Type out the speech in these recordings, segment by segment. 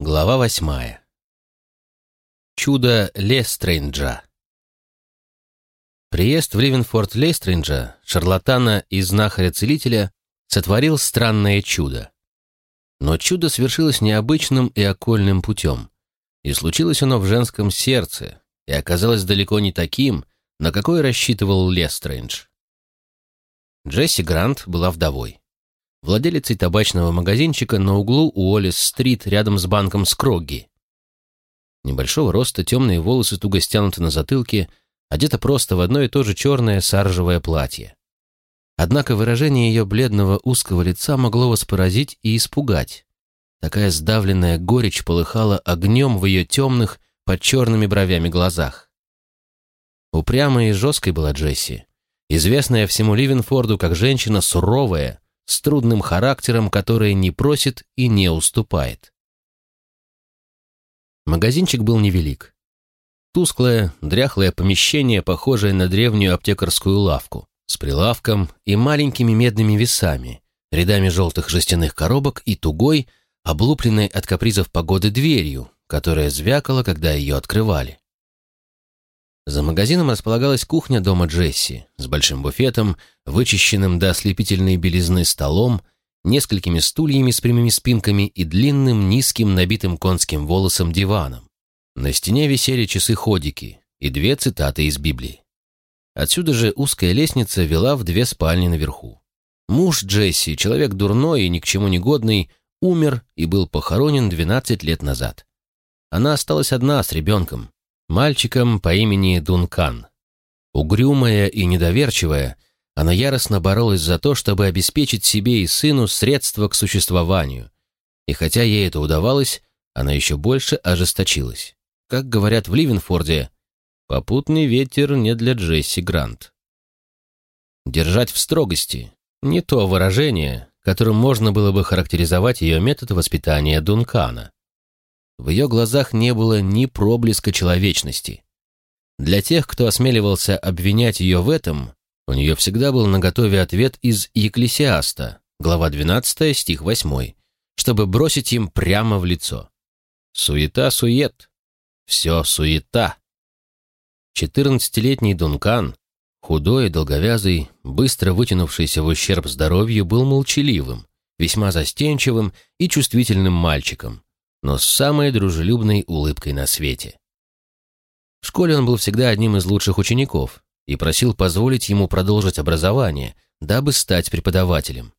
Глава восьмая. Чудо Лестрейнджа. Приезд в Ливенфорд Лестрейнджа, шарлатана и знахаря-целителя, сотворил странное чудо. Но чудо свершилось необычным и окольным путем, и случилось оно в женском сердце, и оказалось далеко не таким, на какой рассчитывал Лестрейндж. Джесси Грант была вдовой владелицей табачного магазинчика на углу Уоллес-стрит рядом с банком Скрогги. Небольшого роста, темные волосы туго стянуты на затылке, одета просто в одно и то же черное саржевое платье. Однако выражение ее бледного узкого лица могло вас поразить и испугать. Такая сдавленная горечь полыхала огнем в ее темных, под черными бровями глазах. Упрямой и жесткой была Джесси, известная всему Ливенфорду как женщина суровая, с трудным характером, который не просит и не уступает. Магазинчик был невелик. Тусклое, дряхлое помещение, похожее на древнюю аптекарскую лавку, с прилавком и маленькими медными весами, рядами желтых жестяных коробок и тугой, облупленной от капризов погоды дверью, которая звякала, когда ее открывали. За магазином располагалась кухня дома Джесси с большим буфетом, вычищенным до ослепительной белизны столом, несколькими стульями с прямыми спинками и длинным, низким, набитым конским волосом диваном. На стене висели часы-ходики и две цитаты из Библии. Отсюда же узкая лестница вела в две спальни наверху. Муж Джесси, человек дурной и ни к чему не годный, умер и был похоронен 12 лет назад. Она осталась одна с ребенком, мальчиком по имени Дункан. Угрюмая и недоверчивая, она яростно боролась за то, чтобы обеспечить себе и сыну средства к существованию. И хотя ей это удавалось, она еще больше ожесточилась. Как говорят в Ливенфорде, попутный ветер не для Джесси Грант. Держать в строгости – не то выражение, которым можно было бы характеризовать ее метод воспитания Дункана. В ее глазах не было ни проблеска человечности. Для тех, кто осмеливался обвинять ее в этом, у нее всегда был наготове ответ из Екклесиаста, глава 12, стих 8, чтобы бросить им прямо в лицо. Суета-сует. Все суета. Четырнадцатилетний Дункан, худой и долговязый, быстро вытянувшийся в ущерб здоровью, был молчаливым, весьма застенчивым и чувствительным мальчиком, но с самой дружелюбной улыбкой на свете. В школе он был всегда одним из лучших учеников и просил позволить ему продолжить образование, дабы стать преподавателем.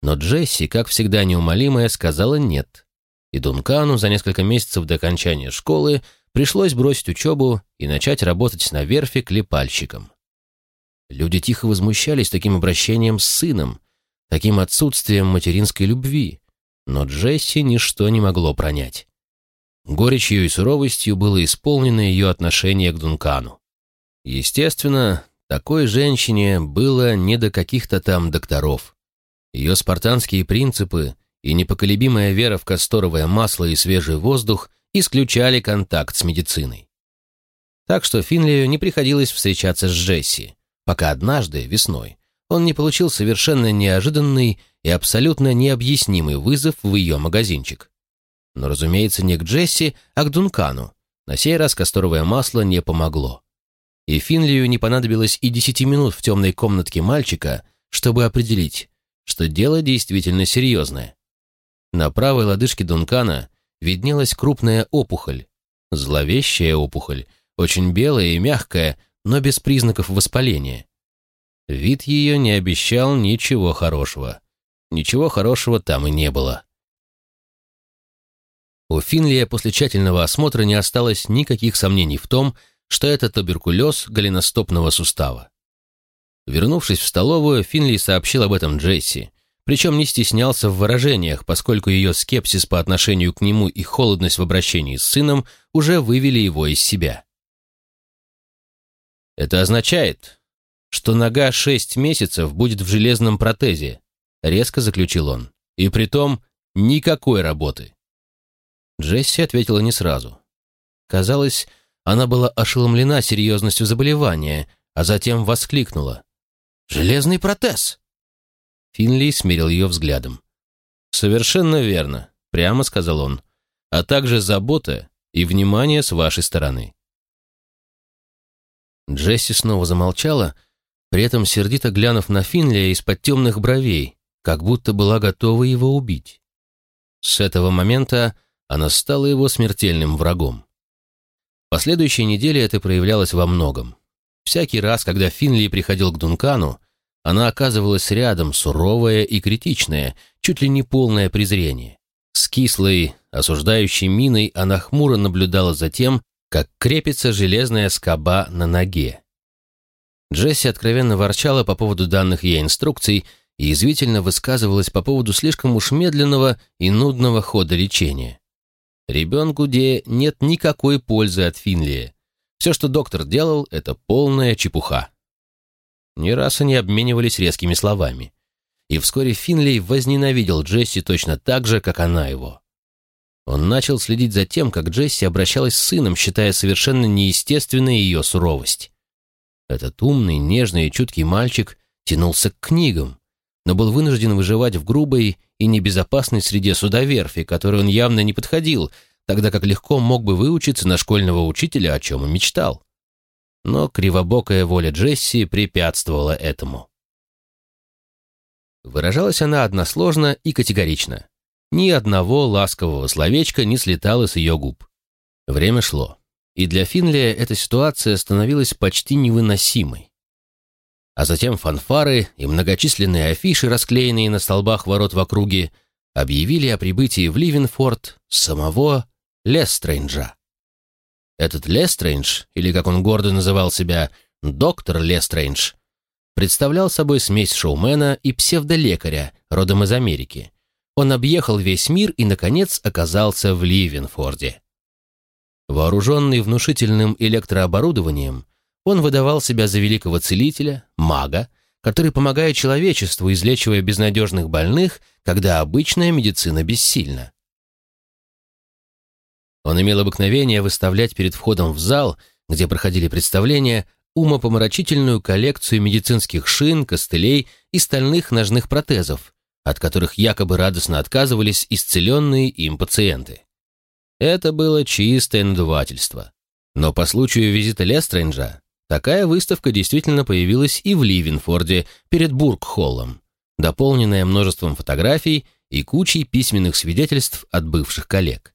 Но Джесси, как всегда неумолимая, сказала «нет». И Дункану за несколько месяцев до окончания школы пришлось бросить учебу и начать работать на верфи клепальщиком. Люди тихо возмущались таким обращением с сыном, таким отсутствием материнской любви, но Джесси ничто не могло пронять. Горечью и суровостью было исполнено ее отношение к Дункану. Естественно, такой женщине было не до каких-то там докторов. Ее спартанские принципы и непоколебимая вера в касторовое масло и свежий воздух исключали контакт с медициной. Так что Финлию не приходилось встречаться с Джесси, пока однажды, весной, он не получил совершенно неожиданный и абсолютно необъяснимый вызов в ее магазинчик. Но, разумеется, не к Джесси, а к Дункану. На сей раз касторовое масло не помогло. И Финлию не понадобилось и десяти минут в темной комнатке мальчика, чтобы определить, что дело действительно серьезное. На правой лодыжке Дункана виднелась крупная опухоль. Зловещая опухоль, очень белая и мягкая, но без признаков воспаления. Вид ее не обещал ничего хорошего. Ничего хорошего там и не было. У Финлия после тщательного осмотра не осталось никаких сомнений в том, что это туберкулез голеностопного сустава. Вернувшись в столовую, Финли сообщил об этом Джесси, причем не стеснялся в выражениях, поскольку ее скепсис по отношению к нему и холодность в обращении с сыном уже вывели его из себя. «Это означает, что нога шесть месяцев будет в железном протезе», — резко заключил он. «И притом никакой работы». Джесси ответила не сразу. Казалось, она была ошеломлена серьезностью заболевания, а затем воскликнула. «Железный протез!» Финли смерил ее взглядом. «Совершенно верно», — прямо сказал он. а также забота и внимание с вашей стороны. Джесси снова замолчала, при этом сердито глянув на Финлия из-под темных бровей, как будто была готова его убить. С этого момента она стала его смертельным врагом. Последующие недели это проявлялось во многом. Всякий раз, когда Финли приходил к Дункану, она оказывалась рядом, суровая и критичная, чуть ли не полное презрение. С кислой, осуждающей миной она хмуро наблюдала за тем, как крепится железная скоба на ноге. Джесси откровенно ворчала по поводу данных ей инструкций и извительно высказывалась по поводу слишком уж медленного и нудного хода лечения. Ребенку Де нет никакой пользы от Финлия. Все, что доктор делал, это полная чепуха. Не раз они обменивались резкими словами. И вскоре Финлей возненавидел Джесси точно так же, как она его. Он начал следить за тем, как Джесси обращалась с сыном, считая совершенно неестественной ее суровость. Этот умный, нежный и чуткий мальчик тянулся к книгам, но был вынужден выживать в грубой и небезопасной среде судоверфи, которой он явно не подходил, тогда как легко мог бы выучиться на школьного учителя, о чем и мечтал. Но кривобокая воля Джесси препятствовала этому. Выражалась она односложно и категорично. Ни одного ласкового словечка не слетало с ее губ. Время шло, и для Финлия эта ситуация становилась почти невыносимой. А затем фанфары и многочисленные афиши, расклеенные на столбах ворот в округе, объявили о прибытии в Ливенфорд самого Лестрейнджа. Этот Лестрейндж, или как он гордо называл себя, доктор Лестрейндж, представлял собой смесь шоумена и псевдолекаря, родом из Америки, он объехал весь мир и, наконец, оказался в Ливенфорде. Вооруженный внушительным электрооборудованием, он выдавал себя за великого целителя, мага, который помогает человечеству, излечивая безнадежных больных, когда обычная медицина бессильна. Он имел обыкновение выставлять перед входом в зал, где проходили представления, умопомрачительную коллекцию медицинских шин, костылей и стальных ножных протезов, от которых якобы радостно отказывались исцеленные им пациенты. Это было чистое надувательство. Но по случаю визита Лестрейнджа такая выставка действительно появилась и в Ливенфорде перед Бургхоллом, дополненная множеством фотографий и кучей письменных свидетельств от бывших коллег.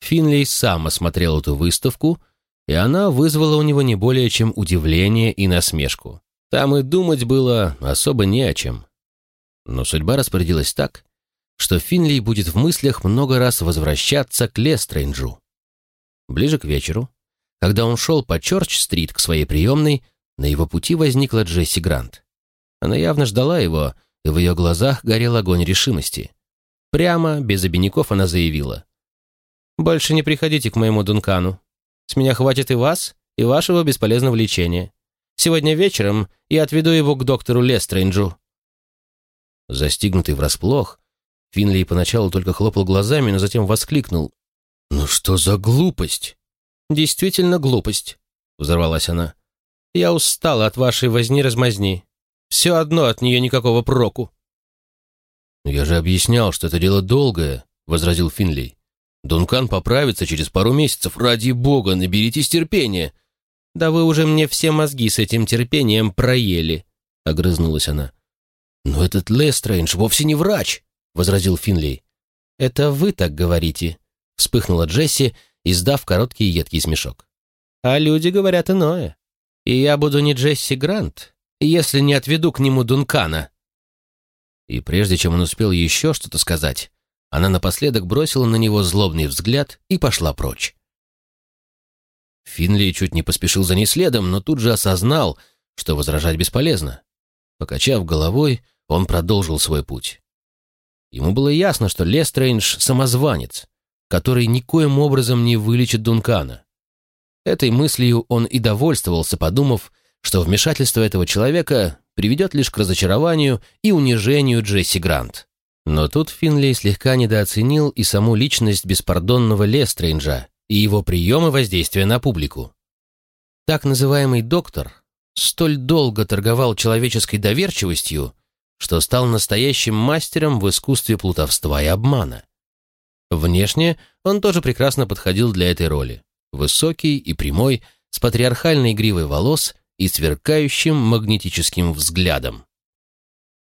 Финли сам осмотрел эту выставку, и она вызвала у него не более чем удивление и насмешку. Там и думать было особо не о чем. Но судьба распорядилась так, что Финли будет в мыслях много раз возвращаться к Лестрейнджу. Ближе к вечеру, когда он шел по Чорч-стрит к своей приемной, на его пути возникла Джесси Грант. Она явно ждала его, и в ее глазах горел огонь решимости. Прямо, без обиняков, она заявила. «Больше не приходите к моему Дункану. С меня хватит и вас, и вашего бесполезного лечения. Сегодня вечером я отведу его к доктору Лестрейнджу. Застигнутый врасплох, Финли поначалу только хлопал глазами, но затем воскликнул. «Ну что за глупость?» «Действительно глупость», — взорвалась она. «Я устала от вашей возни-размазни. Все одно от нее никакого проку». «Я же объяснял, что это дело долгое», — возразил Финли. «Дункан поправится через пару месяцев. Ради бога, наберитесь терпения». «Да вы уже мне все мозги с этим терпением проели», — огрызнулась она. «Но этот Лестрейндж вовсе не врач», — возразил Финли. «Это вы так говорите», — вспыхнула Джесси, издав короткий едкий смешок. «А люди говорят иное. И я буду не Джесси Грант, если не отведу к нему Дункана». И прежде чем он успел еще что-то сказать, она напоследок бросила на него злобный взгляд и пошла прочь. Финли чуть не поспешил за ней следом, но тут же осознал, что возражать бесполезно. Покачав головой, он продолжил свой путь. Ему было ясно, что Лестрейндж — самозванец, который никоим образом не вылечит Дункана. Этой мыслью он и довольствовался, подумав, что вмешательство этого человека приведет лишь к разочарованию и унижению Джесси Грант. Но тут Финли слегка недооценил и саму личность беспардонного Лестрейнджа и его приемы воздействия на публику. Так называемый доктор столь долго торговал человеческой доверчивостью, что стал настоящим мастером в искусстве плутовства и обмана. Внешне он тоже прекрасно подходил для этой роли. Высокий и прямой, с патриархальной гривой волос и сверкающим магнетическим взглядом.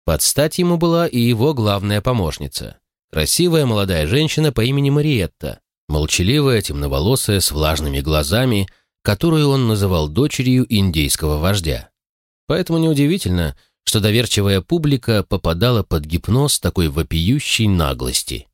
Под стать ему была и его главная помощница. Красивая молодая женщина по имени Мариетта, молчаливая, темноволосая, с влажными глазами, которую он называл дочерью индейского вождя. Поэтому неудивительно, что доверчивая публика попадала под гипноз такой вопиющей наглости.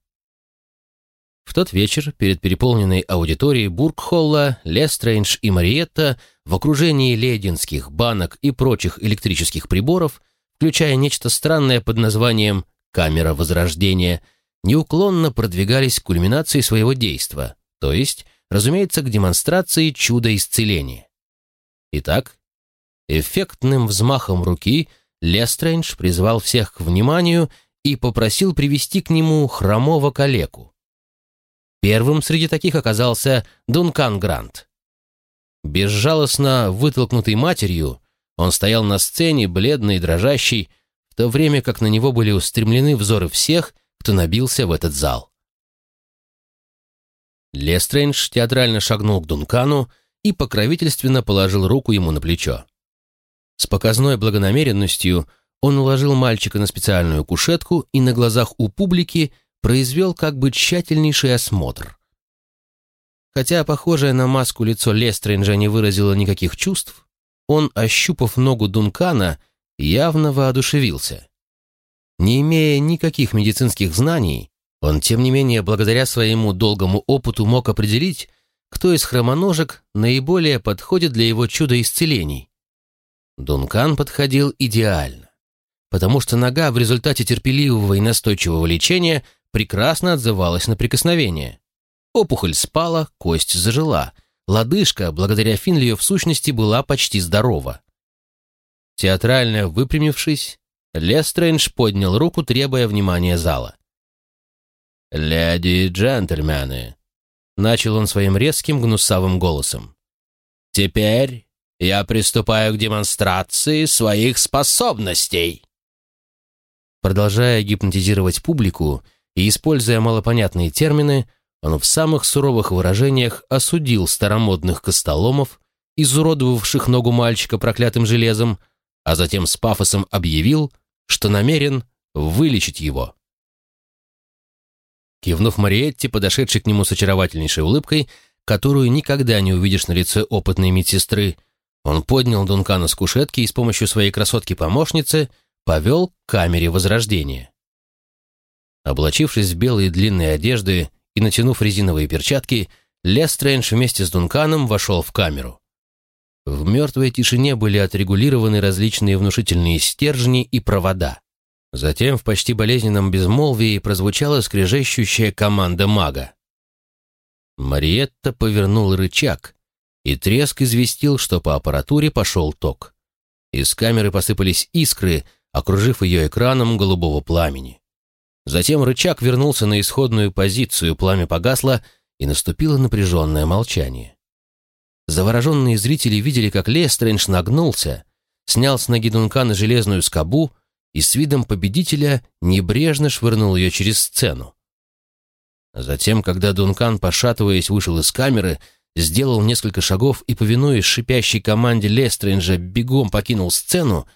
В тот вечер перед переполненной аудиторией Бургхолла Лестрейндж и Мариетта в окружении лейденских банок и прочих электрических приборов, включая нечто странное под названием «камера возрождения», неуклонно продвигались к кульминации своего действа, то есть, разумеется, к демонстрации чуда исцеления. Итак, эффектным взмахом руки Лестрейндж призвал всех к вниманию и попросил привести к нему хромого калеку. Первым среди таких оказался Дункан Грант. Безжалостно вытолкнутый матерью, он стоял на сцене, бледный и дрожащий, в то время как на него были устремлены взоры всех, кто набился в этот зал. Лестрейндж театрально шагнул к Дункану и покровительственно положил руку ему на плечо. С показной благонамеренностью он уложил мальчика на специальную кушетку и на глазах у публики произвел как бы тщательнейший осмотр. Хотя похожее на маску лицо Лестринджа не выразило никаких чувств, он, ощупав ногу Дункана, явно воодушевился. Не имея никаких медицинских знаний, он, тем не менее, благодаря своему долгому опыту мог определить, кто из хромоножек наиболее подходит для его чуда исцелений. Дункан подходил идеально, потому что нога в результате терпеливого и настойчивого лечения прекрасно отзывалась на прикосновение. Опухоль спала, кость зажила. Лодыжка, благодаря Финлию, в сущности была почти здорова. Театрально выпрямившись, Лестрейндж поднял руку, требуя внимания зала. «Леди и джентльмены», — начал он своим резким гнусавым голосом. «Теперь я приступаю к демонстрации своих способностей». Продолжая гипнотизировать публику, и, используя малопонятные термины, он в самых суровых выражениях осудил старомодных костоломов, изуродовавших ногу мальчика проклятым железом, а затем с пафосом объявил, что намерен вылечить его. Кивнув Мариетте, подошедшей к нему с очаровательнейшей улыбкой, которую никогда не увидишь на лице опытной медсестры, он поднял Дункана с кушетки и с помощью своей красотки-помощницы повел к камере возрождения. Облачившись в белые длинные одежды и натянув резиновые перчатки, Лестрэндж вместе с Дунканом вошел в камеру. В мертвой тишине были отрегулированы различные внушительные стержни и провода. Затем в почти болезненном безмолвии прозвучала скрежещущая команда мага. Мариетта повернул рычаг, и треск известил, что по аппаратуре пошел ток. Из камеры посыпались искры, окружив ее экраном голубого пламени. Затем рычаг вернулся на исходную позицию, пламя погасло, и наступило напряженное молчание. Завороженные зрители видели, как Лестрендж нагнулся, снял с ноги Дункана железную скобу и с видом победителя небрежно швырнул ее через сцену. Затем, когда Дункан, пошатываясь, вышел из камеры, сделал несколько шагов и, повинуясь шипящей команде Лестренджа, бегом покинул сцену,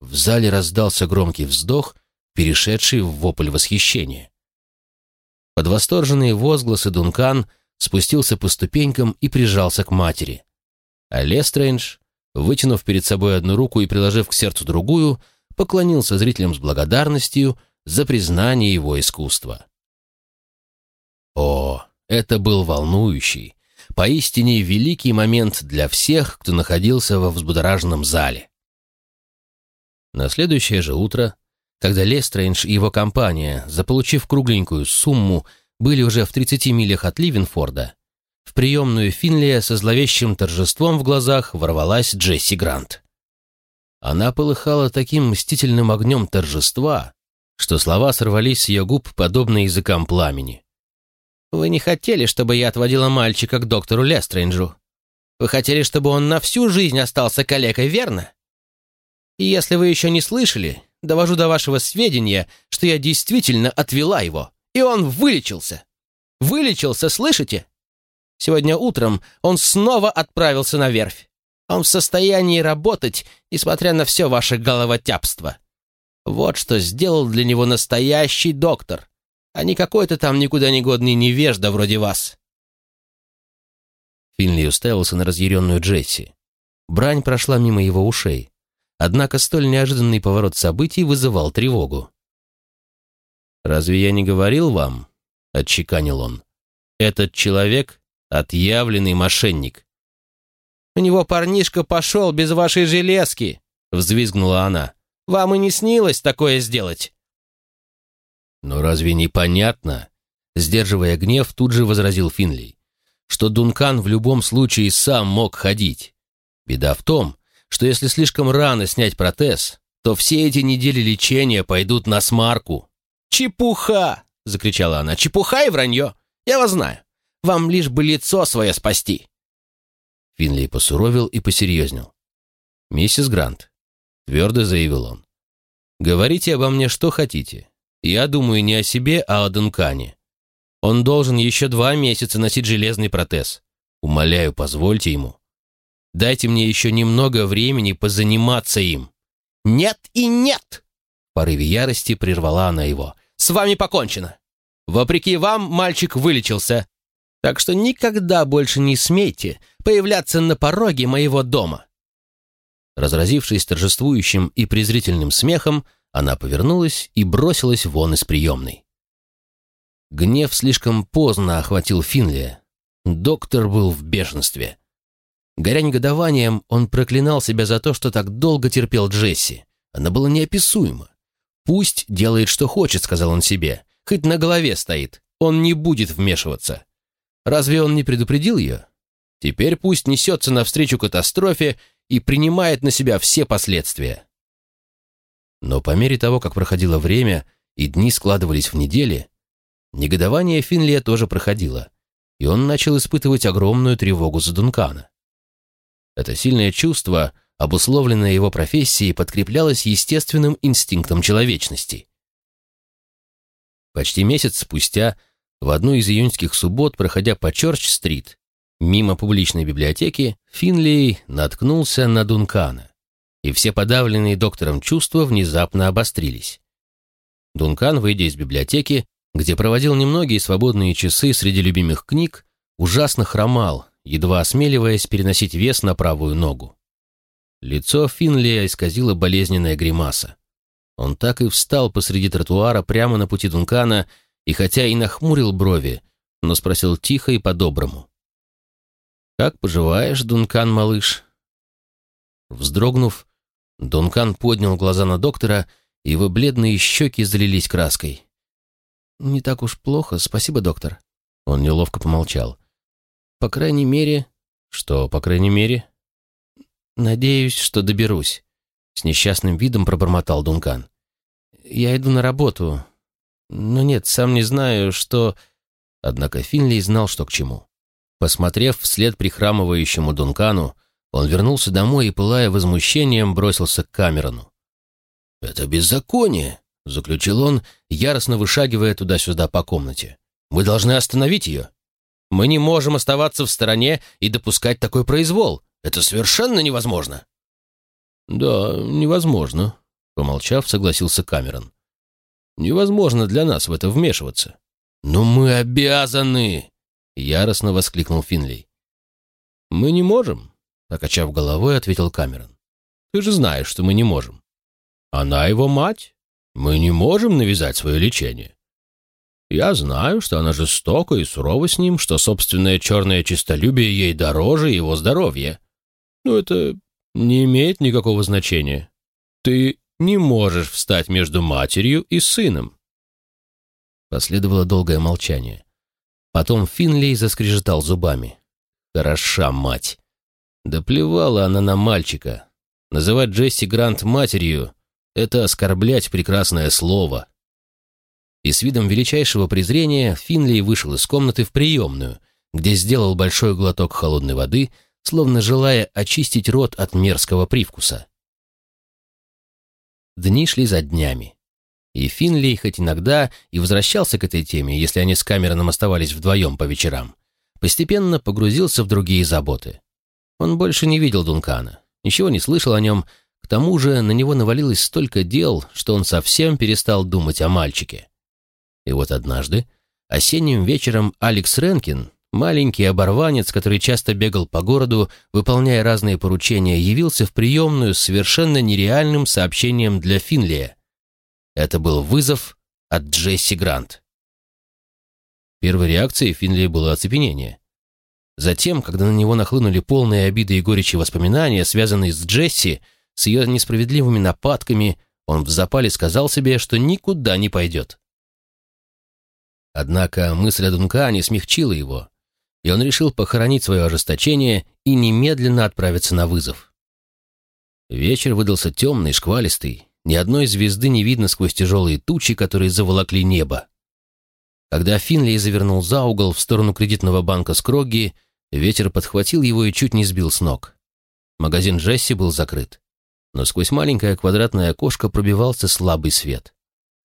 в зале раздался громкий вздох, перешедший в вопль восхищения. Под восторженные возгласы Дункан спустился по ступенькам и прижался к матери. А Лестрейндж, вытянув перед собой одну руку и приложив к сердцу другую, поклонился зрителям с благодарностью за признание его искусства. О, это был волнующий, поистине великий момент для всех, кто находился во взбудораженном зале. На следующее же утро когда Лестрейндж и его компания, заполучив кругленькую сумму, были уже в 30 милях от Ливенфорда, в приемную Финли со зловещим торжеством в глазах ворвалась Джесси Грант. Она полыхала таким мстительным огнем торжества, что слова сорвались с ее губ, подобно языкам пламени. «Вы не хотели, чтобы я отводила мальчика к доктору Лестрейнджу? Вы хотели, чтобы он на всю жизнь остался калекой, верно? И если вы еще не слышали, довожу до вашего сведения, что я действительно отвела его, и он вылечился. Вылечился, слышите? Сегодня утром он снова отправился на верфь. Он в состоянии работать, несмотря на все ваше головотяпство. Вот что сделал для него настоящий доктор, а не какой-то там никуда не годный невежда вроде вас». Финли уставился на разъяренную Джесси. Брань прошла мимо его ушей. Однако столь неожиданный поворот событий вызывал тревогу. «Разве я не говорил вам?» — отчеканил он. «Этот человек — отъявленный мошенник». «У него парнишка пошел без вашей железки!» — взвизгнула она. «Вам и не снилось такое сделать!» «Но разве не понятно?» Сдерживая гнев, тут же возразил Финли, что Дункан в любом случае сам мог ходить. Беда в том, что если слишком рано снять протез, то все эти недели лечения пойдут на смарку. «Чепуха!» — закричала она. «Чепуха и вранье! Я вас знаю. Вам лишь бы лицо свое спасти!» Финли посуровил и посерьезнел. «Миссис Грант», — твердо заявил он, — «говорите обо мне что хотите. Я думаю не о себе, а о Дункане. Он должен еще два месяца носить железный протез. Умоляю, позвольте ему. Дайте мне еще немного времени позаниматься им». «Нет и нет!» В порыве ярости прервала она его. «С вами покончено. Вопреки вам мальчик вылечился. Так что никогда больше не смейте появляться на пороге моего дома». Разразившись торжествующим и презрительным смехом, она повернулась и бросилась вон из приемной. Гнев слишком поздно охватил Финли. Доктор был в бешенстве. Горя негодованием, он проклинал себя за то, что так долго терпел Джесси. Она была неописуема. «Пусть делает, что хочет», — сказал он себе. «Хоть на голове стоит. Он не будет вмешиваться». Разве он не предупредил ее? Теперь пусть несется навстречу катастрофе и принимает на себя все последствия. Но по мере того, как проходило время и дни складывались в недели, негодование Финлия тоже проходило, и он начал испытывать огромную тревогу за Дункана. Это сильное чувство, обусловленное его профессией, подкреплялось естественным инстинктом человечности. Почти месяц спустя, в одну из июньских суббот, проходя по Чорч-стрит, мимо публичной библиотеки, Финлей наткнулся на Дункана, и все подавленные доктором чувства внезапно обострились. Дункан, выйдя из библиотеки, где проводил немногие свободные часы среди любимых книг, ужасно хромал, едва осмеливаясь переносить вес на правую ногу. Лицо Финлия исказило болезненная гримаса. Он так и встал посреди тротуара прямо на пути Дункана и хотя и нахмурил брови, но спросил тихо и по-доброму. «Как поживаешь, Дункан, малыш?» Вздрогнув, Дункан поднял глаза на доктора, и его бледные щеки залились краской. «Не так уж плохо, спасибо, доктор». Он неловко помолчал. По крайней мере... Что, по крайней мере? Надеюсь, что доберусь. С несчастным видом пробормотал Дункан. Я иду на работу. Но нет, сам не знаю, что... Однако Финли знал, что к чему. Посмотрев вслед прихрамывающему Дункану, он вернулся домой и, пылая возмущением, бросился к Камерону. «Это беззаконие!» — заключил он, яростно вышагивая туда-сюда по комнате. «Мы должны остановить ее!» Мы не можем оставаться в стороне и допускать такой произвол. Это совершенно невозможно». «Да, невозможно», — помолчав, согласился Камерон. «Невозможно для нас в это вмешиваться». «Но мы обязаны!» — яростно воскликнул Финлей. «Мы не можем», — покачав головой, ответил Камерон. «Ты же знаешь, что мы не можем. Она его мать. Мы не можем навязать свое лечение. Я знаю, что она жестока и сурова с ним, что собственное черное честолюбие ей дороже его здоровья. Но это не имеет никакого значения. Ты не можешь встать между матерью и сыном. Последовало долгое молчание. Потом Финлей заскрежетал зубами. Хороша мать. Да плевала она на мальчика. Называть Джесси Грант матерью — это оскорблять прекрасное слово и с видом величайшего презрения Финли вышел из комнаты в приемную, где сделал большой глоток холодной воды, словно желая очистить рот от мерзкого привкуса. Дни шли за днями. И Финли, хоть иногда и возвращался к этой теме, если они с Камероном оставались вдвоем по вечерам, постепенно погрузился в другие заботы. Он больше не видел Дункана, ничего не слышал о нем, к тому же на него навалилось столько дел, что он совсем перестал думать о мальчике. И вот однажды, осенним вечером Алекс Ренкин, маленький оборванец, который часто бегал по городу, выполняя разные поручения, явился в приемную с совершенно нереальным сообщением для Финлия. Это был вызов от Джесси Грант. Первой реакцией Финли было оцепенение. Затем, когда на него нахлынули полные обиды и горечи воспоминания, связанные с Джесси, с ее несправедливыми нападками, он в запале сказал себе, что никуда не пойдет. Однако мысль о Дункане смягчила его, и он решил похоронить свое ожесточение и немедленно отправиться на вызов. Вечер выдался темный, шквалистый, ни одной звезды не видно сквозь тяжелые тучи, которые заволокли небо. Когда Финли завернул за угол в сторону кредитного банка Скрогги, ветер подхватил его и чуть не сбил с ног. Магазин Джесси был закрыт, но сквозь маленькое квадратное окошко пробивался слабый свет.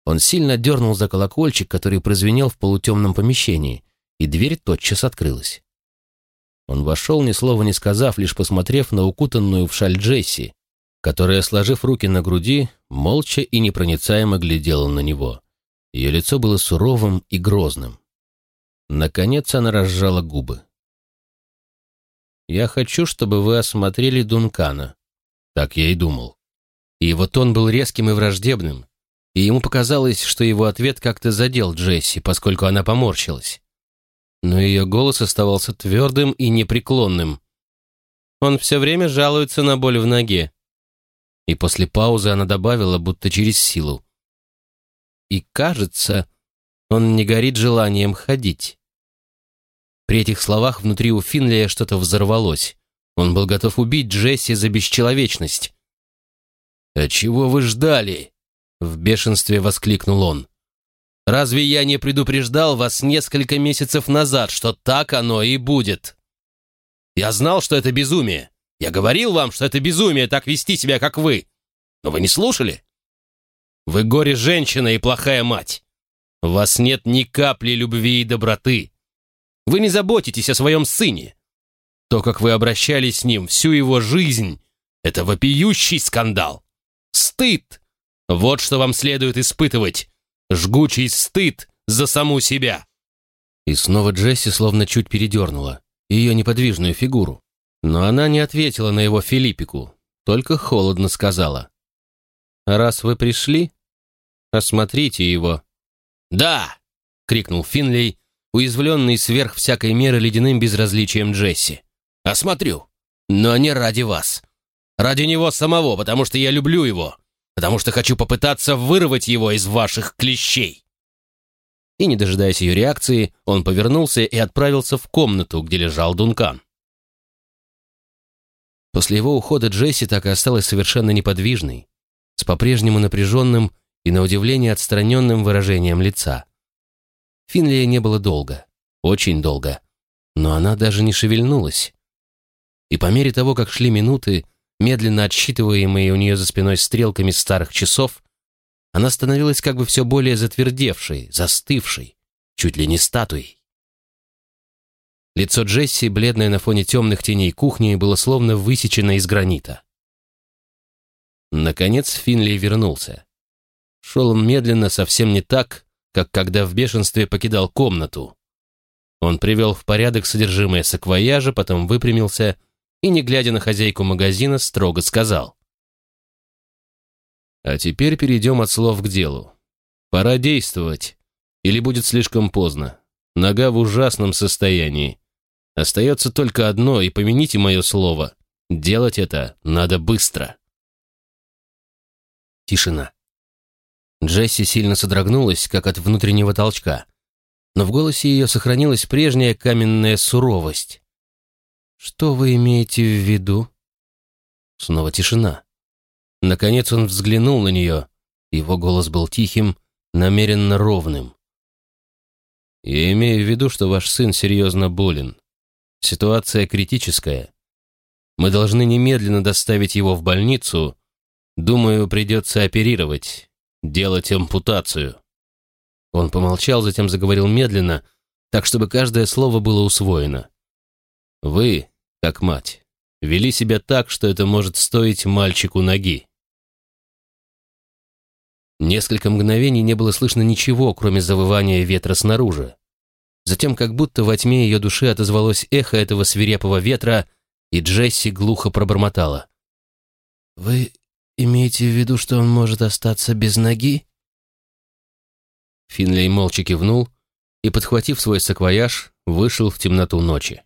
Он сильно дернул за колокольчик, который прозвенел в полутемном помещении, и дверь тотчас открылась. Он вошел, ни слова не сказав, лишь посмотрев на укутанную в шаль Джесси, которая, сложив руки на груди, молча и непроницаемо глядела на него. Ее лицо было суровым и грозным. Наконец она разжала губы. «Я хочу, чтобы вы осмотрели Дункана». Так я и думал. И его тон был резким и враждебным, и ему показалось, что его ответ как-то задел Джесси, поскольку она поморщилась. Но ее голос оставался твердым и непреклонным. Он все время жалуется на боль в ноге. И после паузы она добавила, будто через силу. И кажется, он не горит желанием ходить. При этих словах внутри у Финлия что-то взорвалось. Он был готов убить Джесси за бесчеловечность. «А чего вы ждали?» В бешенстве воскликнул он. «Разве я не предупреждал вас несколько месяцев назад, что так оно и будет? Я знал, что это безумие. Я говорил вам, что это безумие так вести себя, как вы. Но вы не слушали? Вы горе-женщина и плохая мать. Вас нет ни капли любви и доброты. Вы не заботитесь о своем сыне. То, как вы обращались с ним всю его жизнь, это вопиющий скандал. Стыд вот что вам следует испытывать. Жгучий стыд за саму себя. И снова Джесси словно чуть передернула ее неподвижную фигуру. Но она не ответила на его Филиппику, только холодно сказала. «Раз вы пришли, осмотрите его». «Да!» — крикнул Финлей, уязвленный сверх всякой меры ледяным безразличием Джесси. «Осмотрю, но не ради вас. Ради него самого, потому что я люблю его потому что хочу попытаться вырвать его из ваших клещей». И, не дожидаясь ее реакции, он повернулся и отправился в комнату, где лежал Дункан. После его ухода Джесси так и осталась совершенно неподвижной, с по-прежнему напряженным и, на удивление, отстраненным выражением лица. Финлия не было долго, очень долго, но она даже не шевельнулась. И по мере того, как шли минуты, медленно отсчитываемые у нее за спиной стрелками старых часов, она становилась как бы все более затвердевшей, застывшей, чуть ли не статуей. Лицо Джесси, бледное на фоне темных теней кухни, было словно высечено из гранита. Наконец Финли вернулся. Шел он медленно, совсем не так, как когда в бешенстве покидал комнату. Он привел в порядок содержимое саквояжа, потом выпрямился и, не глядя на хозяйку магазина, строго сказал. «А теперь перейдем от слов к делу. Пора действовать, или будет слишком поздно. Нога в ужасном состоянии. Остается только одно, и помяните мое слово. Делать это надо быстро». Тишина. Джесси сильно содрогнулась, как от внутреннего толчка, но в голосе ее сохранилась прежняя каменная суровость. «Что вы имеете в виду?» Снова тишина. Наконец он взглянул на нее. Его голос был тихим, намеренно ровным. «Я имею в виду, что ваш сын серьезно болен. Ситуация критическая. Мы должны немедленно доставить его в больницу. Думаю, придется оперировать. Делать ампутацию». Он помолчал, затем заговорил медленно, так, чтобы каждое слово было усвоено. «Вы, как мать, вели себя так, что это может стоить мальчику ноги. Несколько мгновений не было слышно ничего, кроме завывания ветра снаружи. Затем, как будто во тьме ее души отозвалось эхо этого свирепого ветра, и Джесси глухо пробормотала. «Вы имеете в виду, что он может остаться без ноги?» Финлей молча кивнул и, подхватив свой саквояж, вышел в темноту ночи.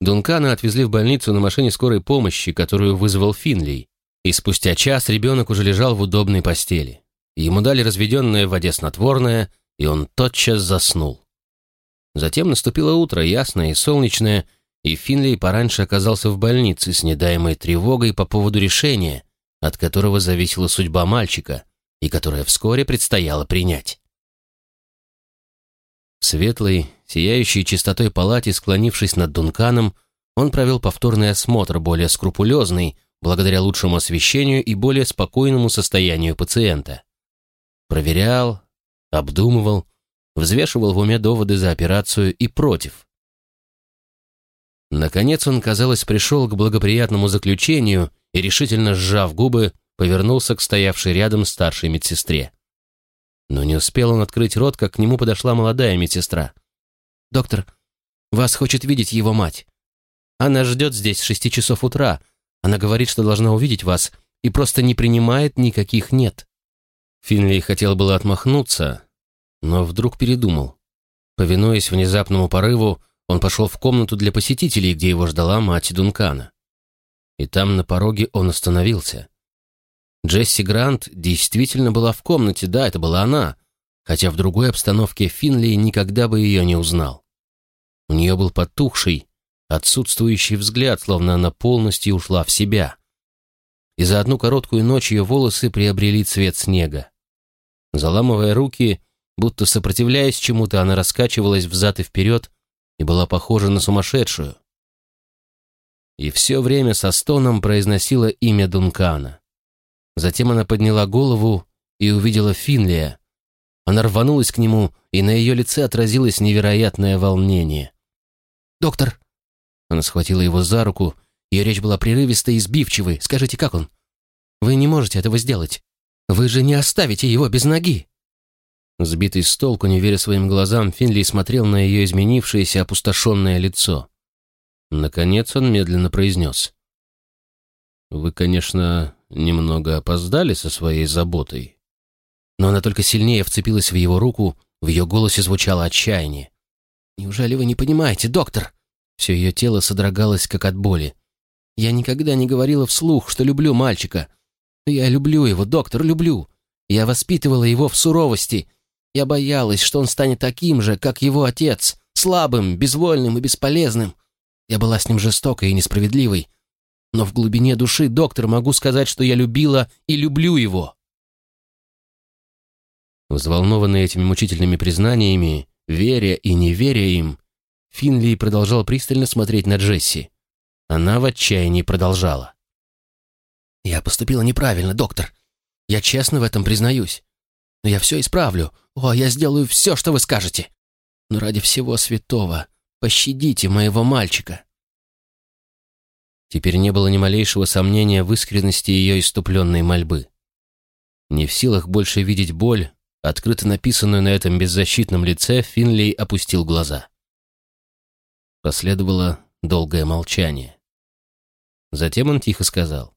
Дункана отвезли в больницу на машине скорой помощи, которую вызвал Финлей, и спустя час ребенок уже лежал в удобной постели. Ему дали разведенное в воде снотворное, и он тотчас заснул. Затем наступило утро, ясное и солнечное, и Финлей пораньше оказался в больнице с недаемой тревогой по поводу решения, от которого зависела судьба мальчика, и которое вскоре предстояло принять. В светлой, сияющей чистотой палате, склонившись над Дунканом, он провел повторный осмотр, более скрупулезный, благодаря лучшему освещению и более спокойному состоянию пациента. Проверял, обдумывал, взвешивал в уме доводы за операцию и против. Наконец он, казалось, пришел к благоприятному заключению и, решительно сжав губы, повернулся к стоявшей рядом старшей медсестре. Но не успел он открыть рот, как к нему подошла молодая медсестра. «Доктор, вас хочет видеть его мать. Она ждет здесь с шести часов утра, она говорит, что должна увидеть вас и просто не принимает никаких «нет». Финли хотел было отмахнуться, но вдруг передумал. Повинуясь внезапному порыву, он пошел в комнату для посетителей, где его ждала мать Дункана. И там на пороге он остановился. Джесси Грант действительно была в комнате, да, это была она, хотя в другой обстановке Финли никогда бы ее не узнал. У нее был потухший, отсутствующий взгляд, словно она полностью ушла в себя. И за одну короткую ночь ее волосы приобрели цвет снега. Заламывая руки, будто сопротивляясь чему-то, она раскачивалась взад и вперед и была похожа на сумасшедшую. И все время со стоном произносила имя Дункана. Затем она подняла голову и увидела Финлия. Она рванулась к нему, и на ее лице отразилось невероятное волнение. «Доктор, она схватила его за руку. Ее речь была прерывистой и сбивчивой. «Скажите, как он?» «Вы не можете этого сделать. Вы же не оставите его без ноги!» Сбитый с толку, не веря своим глазам, Финли смотрел на ее изменившееся, опустошенное лицо. Наконец он медленно произнес. «Вы, конечно, немного опоздали со своей заботой». Но она только сильнее вцепилась в его руку, в ее голосе звучало отчаяние. «Неужели вы не понимаете, доктор? Все ее тело содрогалось, как от боли. Я никогда не говорила вслух, что люблю мальчика. Я люблю его, доктор, люблю. Я воспитывала его в суровости. Я боялась, что он станет таким же, как его отец, слабым, безвольным и бесполезным. Я была с ним жестокой и несправедливой. Но в глубине души, доктор, могу сказать, что я любила и люблю его. Взволнованный этими мучительными признаниями, веря и не веря им, Финли продолжал пристально смотреть на Джесси. Она в отчаянии продолжала. «Я поступила неправильно, доктор. Я честно в этом признаюсь. Но я все исправлю. О, я сделаю все, что вы скажете. Но ради всего святого пощадите моего мальчика». Теперь не было ни малейшего сомнения в искренности ее иступленной мольбы. Не в силах больше видеть боль, открыто написанную на этом беззащитном лице, Финлей опустил глаза. Последовало долгое молчание. Затем он тихо сказал.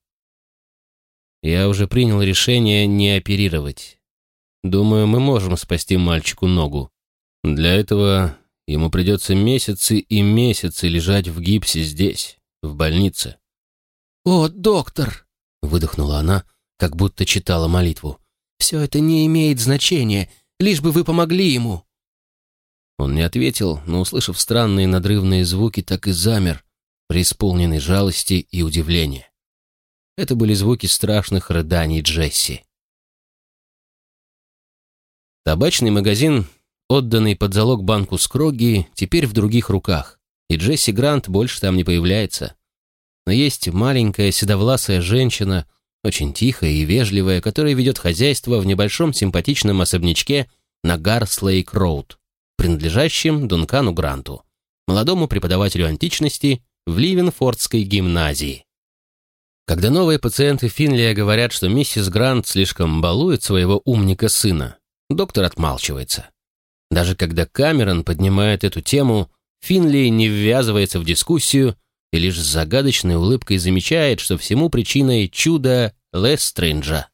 «Я уже принял решение не оперировать. Думаю, мы можем спасти мальчику ногу. Для этого ему придется месяцы и месяцы лежать в гипсе здесь, в больнице». «О, доктор!» — выдохнула она, как будто читала молитву. «Все это не имеет значения, лишь бы вы помогли ему». Он не ответил, но, услышав странные надрывные звуки, так и замер, преисполненный жалости и удивления. Это были звуки страшных рыданий Джесси. Табачный магазин, отданный под залог банку Скроги, теперь в других руках, и Джесси Грант больше там не появляется. Но есть маленькая седовласая женщина, очень тихая и вежливая, которая ведет хозяйство в небольшом симпатичном особнячке на Гарслейк-Роуд, принадлежащем Дункану Гранту, молодому преподавателю античности в Ливенфордской гимназии. Когда новые пациенты Финлия говорят, что миссис Грант слишком балует своего умника-сына, доктор отмалчивается. Даже когда Камерон поднимает эту тему, Финли не ввязывается в дискуссию и лишь с загадочной улыбкой замечает, что всему причиной чудо Лестринджа.